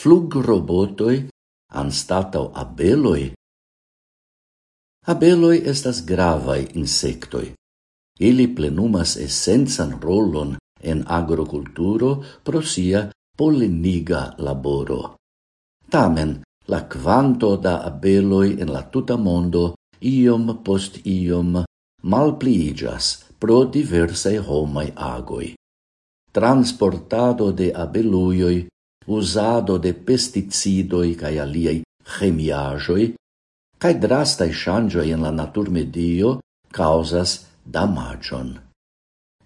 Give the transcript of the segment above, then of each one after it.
flugrobotoj anstatau abeloi? Abeloi estas gravai insectoi. Ili plenumas essensan rolon en agroculturo pro sia poliniga laboro. Tamen, la quanto da abeloi en la tuta mondo iom post iom malpliigas pro diversae homai agoi. Transportado de abeluioi usado de pesticidoi cae aliei ĥemiaĵoj cae drastai changioi en la natur medio causas damagion.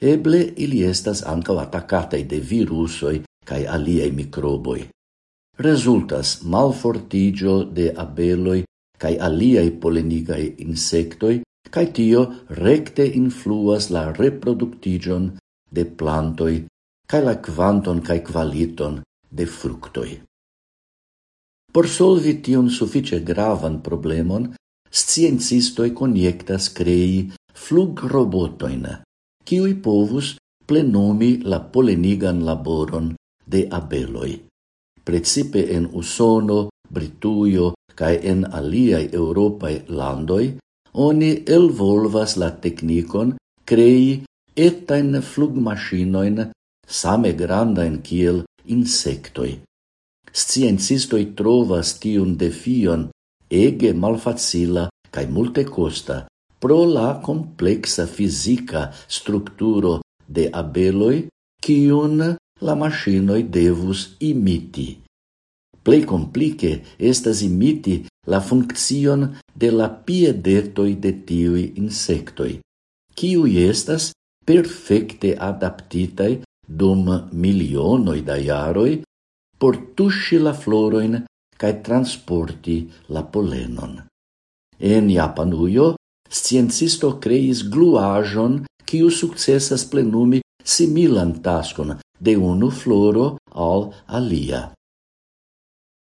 Eble ili estas ankaŭ attacatei de virusoi cae aliei microboi. Rezultas malfortigio de abeloi cae aliaj polenigaj insectoi, cae tio rekte influas la reproductigion de plantoi cae la kvanton cae kvaliton de fructoi. Por solvi tion suffice gravan problemon, sciencistoj crei flug robotoin, kiui povus plenumi la polenigan laboron de abeloi. Precipe en Usono, Brituio, cae en aliaj Europae landoi, oni elvolvas la technicon crei etain flugmachinoin same grandain kiel insectoi. Sciencistoi trovas tiun defion ege malfacila cae multe costa pro la complexa fisica structuro de abeloi cion la machinoi devus imiti. Plei complice estas imiti la funccion de la piedetoi de tiui insectoi, ciui estas perfecte adaptitai dum milionoi da iaroi por tusci la floroin cae transporti la polenon. En Japanuio, sciencisto creis gluajon quiu successas plenumi similan tascon de unu floro al alia.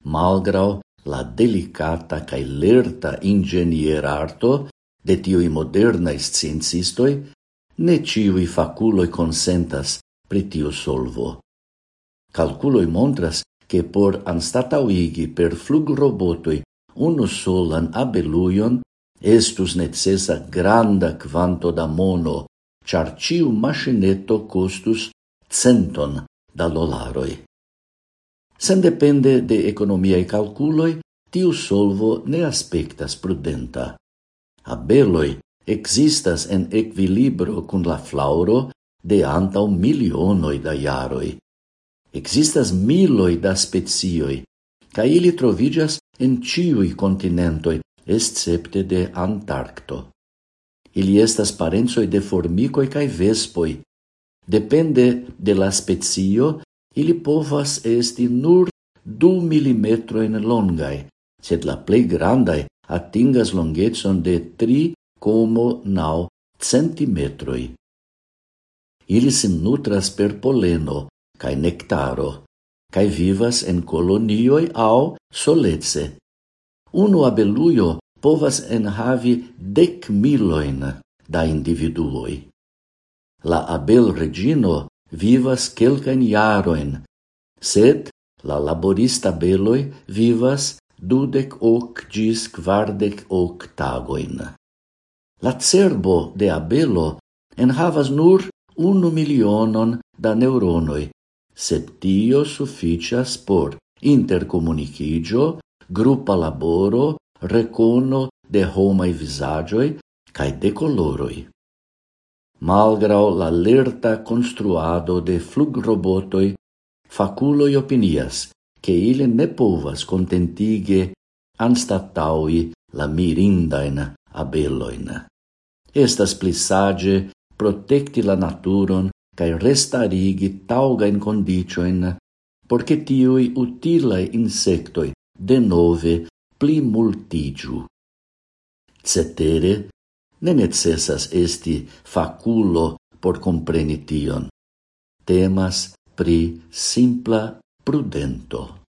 Malgrau la delicata cae lerta ingenierarto de tioi modernae sciencistoi, ne ciui faculoi consentas pri solvo. Calculoi montras che por anstatauigi per flugrobotoi unu solan abeluion estus necessa granda quanto da mono, char ciu machineto costus centon da dolaroi. Sen depende de economiae calculoi, tiu solvo ne aspectas prudenta. Abeloi existas en equilibro cun la flauro de antau milionoi da iaroi. Existas miloi da specioj, ca ili trovigas en ciui continentoi, excepte de Antarcto. Ili estas parencoj de formicoi cae vespoi. Depende de la specio, ili povas esti nur du milimetrojn longai, sed la plei grandai atingas longetson de 3,9 centimetroi. Ili sin nutras per poleno, cae nectaro, cae vivas en colonioi au solece. Uno abeluio povas enhavi dec miloin da individuoi. La abel regino vivas quelcan iaroin, sed la laborista beloi vivas dudec hoc gis quardec hoc tagoin. La cerbo de abelo enhavas nur unu milionon da neuronoi, sed tio sufficias por intercomunicigio, gruppa laboro, recono de homai visagioi cae de coloroi. Malgrau la lerta construado de flugrobotoi, faculoi opinias che ili ne povas contentige anstataui la mirindain abeloin. Estas plisage protecti la naturon cae restarigi taugain condicioin, porque tiui utilae insectoi de nove pli multigiu. Cetere, ne necessas esti faculo por compreni tion. Temas pri simpla prudento.